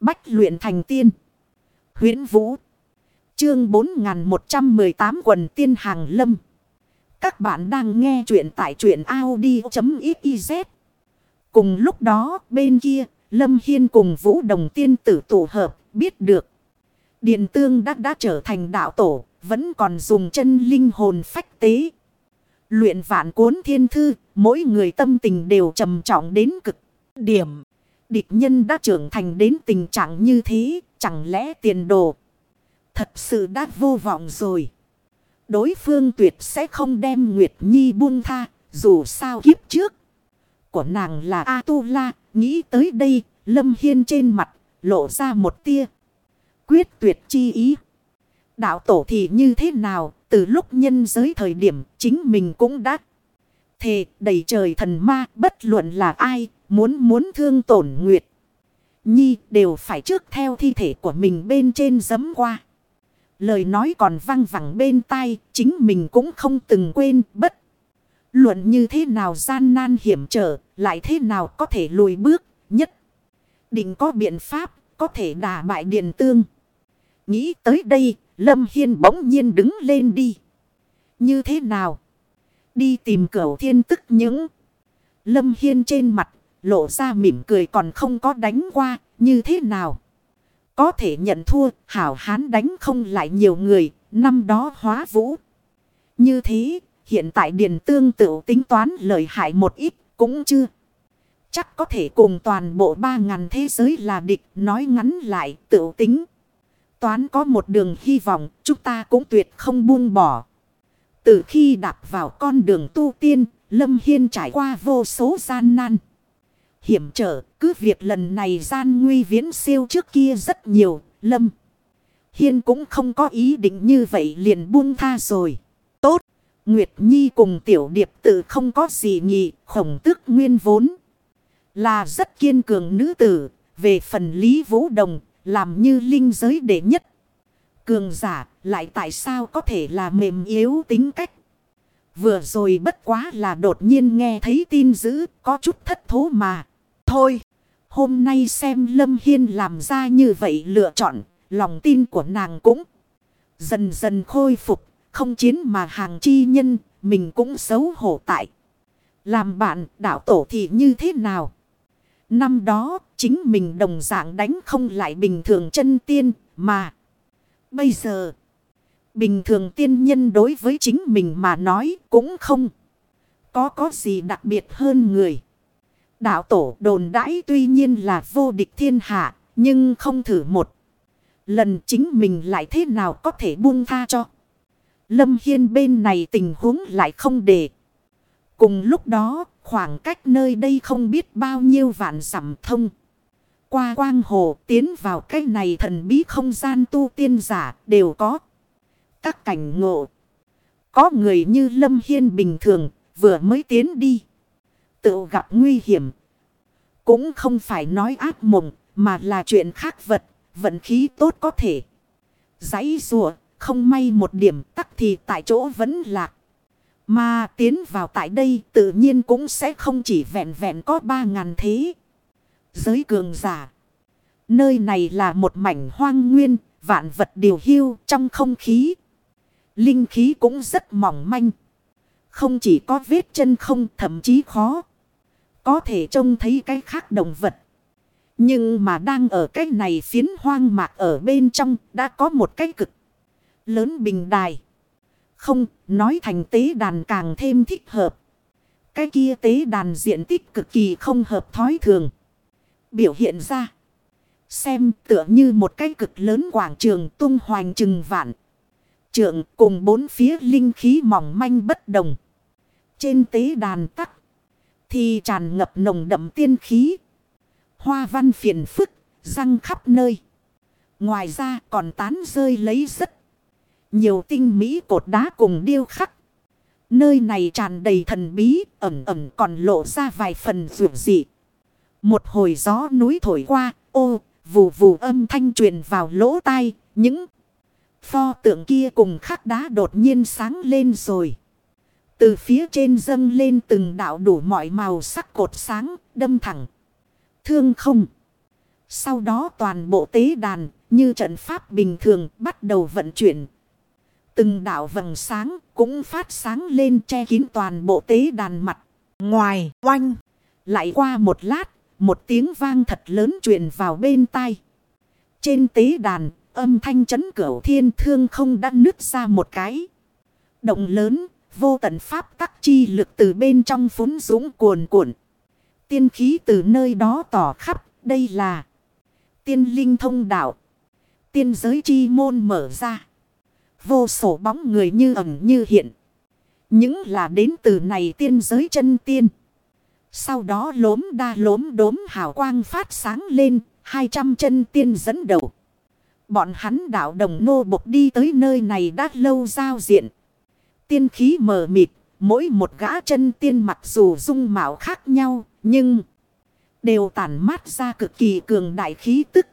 Bách luyện thành tiên. huyễn Vũ. Chương 4118 quần tiên hàng lâm. Các bạn đang nghe truyện tại truyện Audi.xyz. Cùng lúc đó, bên kia, Lâm Hiên cùng Vũ Đồng tiên tử tụ hợp, biết được. Điện tương đã đã trở thành đạo tổ. Vẫn còn dùng chân linh hồn phách tế. Luyện vạn cuốn thiên thư. Mỗi người tâm tình đều trầm trọng đến cực điểm. Địch nhân đã trưởng thành đến tình trạng như thế. Chẳng lẽ tiền đồ. Thật sự đã vô vọng rồi. Đối phương tuyệt sẽ không đem Nguyệt Nhi buông tha. Dù sao kiếp trước. Của nàng là A-tu-la. Nghĩ tới đây. Lâm Hiên trên mặt. Lộ ra một tia. Quyết tuyệt chi ý. Đạo tổ thì như thế nào? Từ lúc nhân giới thời điểm. Chính mình cũng đã. Thề đầy trời thần ma. Bất luận là ai. Muốn muốn thương tổn Nguyệt. Nhi đều phải trước theo thi thể của mình bên trên dấm qua. Lời nói còn văng vẳng bên tai, chính mình cũng không từng quên bất. Luận như thế nào gian nan hiểm trở, lại thế nào có thể lùi bước, nhất. Định có biện pháp, có thể đả bại điện tương. Nghĩ tới đây, Lâm Hiên bỗng nhiên đứng lên đi. Như thế nào? Đi tìm cửu thiên tức những. Lâm Hiên trên mặt, lộ ra mỉm cười còn không có đánh qua, như thế nào? Có thể nhận thua, hảo hán đánh không lại nhiều người, năm đó hóa vũ. Như thế, hiện tại Điền Tương tự tính toán lợi hại một ít, cũng chưa. Chắc có thể cùng toàn bộ ba ngàn thế giới là địch, nói ngắn lại, tự tính. Toán có một đường hy vọng, chúng ta cũng tuyệt không buông bỏ. Từ khi đạp vào con đường tu tiên, Lâm Hiên trải qua vô số gian nan hiểm trở. Cứ việc lần này gian nguy viễn siêu trước kia rất nhiều. Lâm. Hiên cũng không có ý định như vậy liền buông tha rồi. Tốt. Nguyệt Nhi cùng tiểu điệp tử không có gì nhị. Khổng tước nguyên vốn. Là rất kiên cường nữ tử. Về phần Lý Vũ Đồng. Làm như linh giới đệ nhất. Cường giả, lại tại sao có thể là mềm yếu tính cách. Vừa rồi bất quá là đột nhiên nghe thấy tin dữ, có chút thất thố mà. Thôi, hôm nay xem Lâm Hiên làm ra như vậy lựa chọn, lòng tin của nàng cũng dần dần khôi phục, không chiến mà hàng chi nhân, mình cũng xấu hổ tại. Làm bạn đạo tổ thì như thế nào? Năm đó, chính mình đồng dạng đánh không lại bình thường chân tiên, mà bây giờ, bình thường tiên nhân đối với chính mình mà nói cũng không có có gì đặc biệt hơn người. Đạo tổ đồn đãi tuy nhiên là vô địch thiên hạ, nhưng không thử một. Lần chính mình lại thế nào có thể buông tha cho. Lâm Hiên bên này tình huống lại không để. Cùng lúc đó, khoảng cách nơi đây không biết bao nhiêu vạn dặm thông. Qua quang hồ tiến vào cái này thần bí không gian tu tiên giả đều có. Các cảnh ngộ. Có người như Lâm Hiên bình thường vừa mới tiến đi tự gặp nguy hiểm. Cũng không phải nói ác mộng, mà là chuyện khác vật, vận khí tốt có thể. Giấy rùa, không may một điểm tắc thì tại chỗ vẫn lạc. Mà tiến vào tại đây tự nhiên cũng sẽ không chỉ vẹn vẹn có ba ngàn thế. Giới cường giả. Nơi này là một mảnh hoang nguyên, vạn vật điều hưu trong không khí. Linh khí cũng rất mỏng manh. Không chỉ có vết chân không thậm chí khó. Có thể trông thấy cái khác động vật. Nhưng mà đang ở cái này phiến hoang mạc ở bên trong đã có một cái cực lớn bình đài. Không, nói thành tế đàn càng thêm thích hợp. Cái kia tế đàn diện tích cực kỳ không hợp thói thường. Biểu hiện ra. Xem tựa như một cái cực lớn quảng trường tung hoành trừng vạn. Trượng cùng bốn phía linh khí mỏng manh bất đồng. Trên tế đàn tắc. Thì tràn ngập nồng đậm tiên khí. Hoa văn phiền phức, răng khắp nơi. Ngoài ra còn tán rơi lấy rất nhiều tinh mỹ cột đá cùng điêu khắc. Nơi này tràn đầy thần bí, ẩm ẩm còn lộ ra vài phần rượu dị. Một hồi gió núi thổi qua, ô, vù vù âm thanh truyền vào lỗ tai, những pho tượng kia cùng khắc đá đột nhiên sáng lên rồi. Từ phía trên dâng lên từng đạo đủ mọi màu sắc cột sáng, đâm thẳng. Thương không. Sau đó toàn bộ tế đàn như trận pháp bình thường bắt đầu vận chuyển. Từng đảo vầng sáng cũng phát sáng lên che kín toàn bộ tế đàn mặt. Ngoài oanh lại qua một lát một tiếng vang thật lớn truyền vào bên tai. Trên tế đàn âm thanh chấn cửu thiên thương không đã nứt ra một cái. Động lớn vô tận pháp tắc chi lực từ bên trong phún dũng cuồn cuộn. Tiên khí từ nơi đó tỏ khắp, đây là tiên linh thông đạo. Tiên giới chi môn mở ra. Vô sổ bóng người như ẩn như hiện. Những là đến từ này tiên giới chân tiên. Sau đó lốm đa lốm đốm hào quang phát sáng lên. Hai trăm chân tiên dẫn đầu. Bọn hắn đạo đồng nô bộc đi tới nơi này đã lâu giao diện. Tiên khí mờ mịt. Mỗi một gã chân tiên mặc dù dung mạo khác nhau. Nhưng đều tản mát ra cực kỳ cường đại khí tức.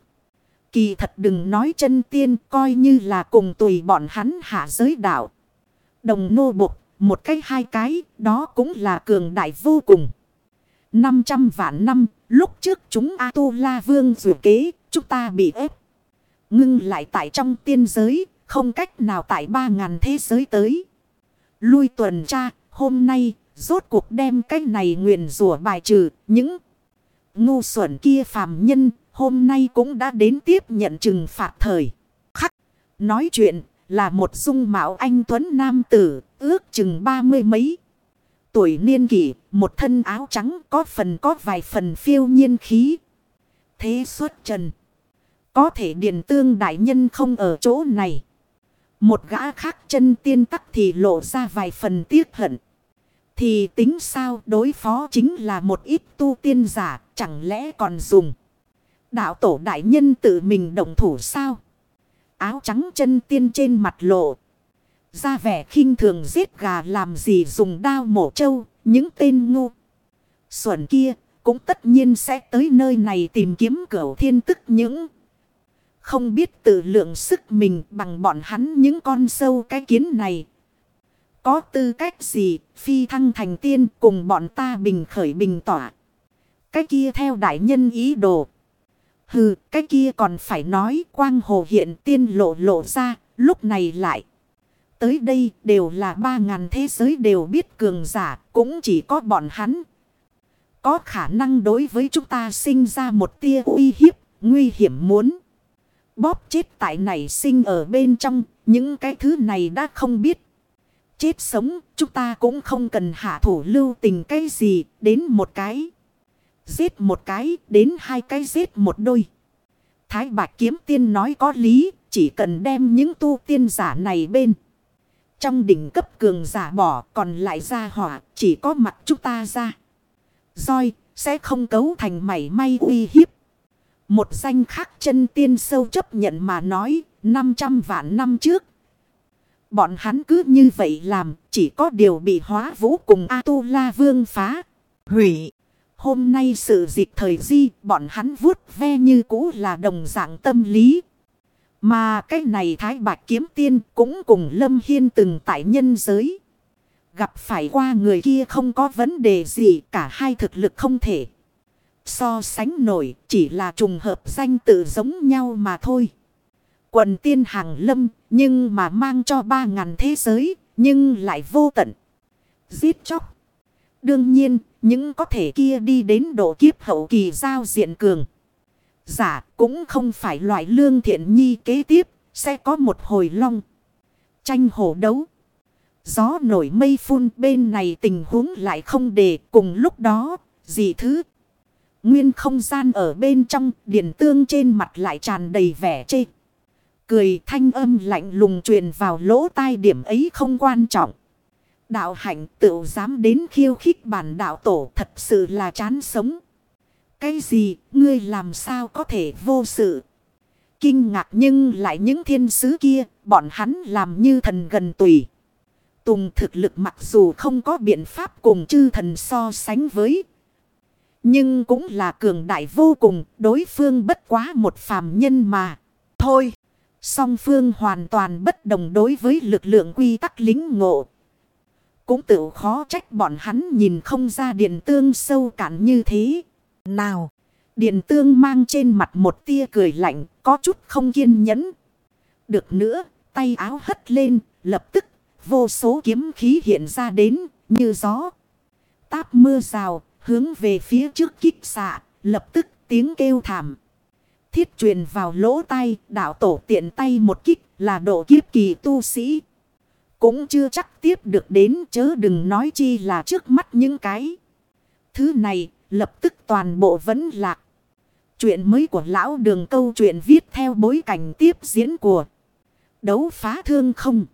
Kỳ thật đừng nói chân tiên coi như là cùng tùy bọn hắn hạ giới đạo. Đồng nô bục, một cái hai cái, đó cũng là cường đại vô cùng. 500 vạn năm, lúc trước chúng A-tu-la vương dù kế, chúng ta bị ép. Ngưng lại tại trong tiên giới, không cách nào tại 3.000 thế giới tới. Lui tuần tra, hôm nay, rốt cuộc đem cái này nguyện rủa bài trừ, những ngu xuẩn kia phàm nhân, hôm nay cũng đã đến tiếp nhận trừng phạt thời. Khắc, nói chuyện là một dung mạo anh Tuấn Nam Tử, ước chừng ba mươi mấy. Tuổi niên kỷ, một thân áo trắng có phần có vài phần phiêu nhiên khí. Thế xuất trần. Có thể điền tương đại nhân không ở chỗ này. Một gã khác chân tiên tắc thì lộ ra vài phần tiếc hận. Thì tính sao đối phó chính là một ít tu tiên giả chẳng lẽ còn dùng. Đạo tổ đại nhân tự mình động thủ sao? Áo trắng chân tiên trên mặt lộ. Ra vẻ khinh thường giết gà làm gì dùng đao mổ trâu, những tên ngu. Xuẩn kia cũng tất nhiên sẽ tới nơi này tìm kiếm cửu thiên tức những. Không biết tự lượng sức mình bằng bọn hắn những con sâu cái kiến này. Có tư cách gì phi thăng thành tiên cùng bọn ta bình khởi bình tỏa. Cái kia theo đại nhân ý đồ. Hừ, cái kia còn phải nói quang hồ hiện tiên lộ lộ ra, lúc này lại. Tới đây đều là ba ngàn thế giới đều biết cường giả, cũng chỉ có bọn hắn. Có khả năng đối với chúng ta sinh ra một tia uy hiếp, nguy hiểm muốn. Bóp chết tại này sinh ở bên trong, những cái thứ này đã không biết. Chết sống, chúng ta cũng không cần hạ thủ lưu tình cái gì, đến một cái. Giết một cái, đến hai cái giết một đôi. Thái Bạch Kiếm Tiên nói có lý, chỉ cần đem những tu tiên giả này bên. Trong đỉnh cấp cường giả bỏ còn lại ra hỏa, chỉ có mặt chúng ta ra. rồi sẽ không cấu thành mảy may uy hiếp. Một danh khác chân tiên sâu chấp nhận mà nói, 500 vạn năm trước. Bọn hắn cứ như vậy làm, chỉ có điều bị hóa vũ cùng A-tu-la vương phá, hủy. Hôm nay sự dịch thời di, bọn hắn vuốt ve như cũ là đồng dạng tâm lý. Mà cái này Thái Bạch Kiếm Tiên cũng cùng Lâm Hiên từng tại nhân giới. Gặp phải qua người kia không có vấn đề gì cả hai thực lực không thể. So sánh nổi, chỉ là trùng hợp danh tự giống nhau mà thôi. Quần tiên hàng lâm, nhưng mà mang cho ba ngàn thế giới, nhưng lại vô tận. Giết chóc. Đương nhiên, những có thể kia đi đến độ kiếp hậu kỳ giao diện cường. Giả cũng không phải loại lương thiện nhi kế tiếp. Sẽ có một hồi long. Tranh hổ đấu. Gió nổi mây phun, bên này tình huống lại không để, cùng lúc đó. Gì thứ. Nguyên không gian ở bên trong điện tương trên mặt lại tràn đầy vẻ chê. Cười thanh âm lạnh lùng truyền vào lỗ tai điểm ấy không quan trọng. Đạo hạnh tự dám đến khiêu khích bản đạo tổ thật sự là chán sống. Cái gì, ngươi làm sao có thể vô sự? Kinh ngạc nhưng lại những thiên sứ kia, bọn hắn làm như thần gần tùy. Tùng thực lực mặc dù không có biện pháp cùng chư thần so sánh với. Nhưng cũng là cường đại vô cùng, đối phương bất quá một phàm nhân mà. Thôi, song phương hoàn toàn bất đồng đối với lực lượng quy tắc lính ngộ. Cũng tự khó trách bọn hắn nhìn không ra điện tương sâu cạn như thế. Nào, Điện tương mang trên mặt một tia cười lạnh, có chút không kiên nhẫn. Được nữa, tay áo hất lên, lập tức, vô số kiếm khí hiện ra đến, như gió. Táp mưa rào, hướng về phía trước kích xạ, lập tức tiếng kêu thảm. Thiết truyền vào lỗ tay, đạo tổ tiện tay một kích là độ kiếp kỳ tu sĩ. Cũng chưa chắc tiếp được đến chớ đừng nói chi là trước mắt những cái. Thứ này lập tức toàn bộ vẫn lạc. Chuyện mới của lão đường câu chuyện viết theo bối cảnh tiếp diễn của đấu phá thương không.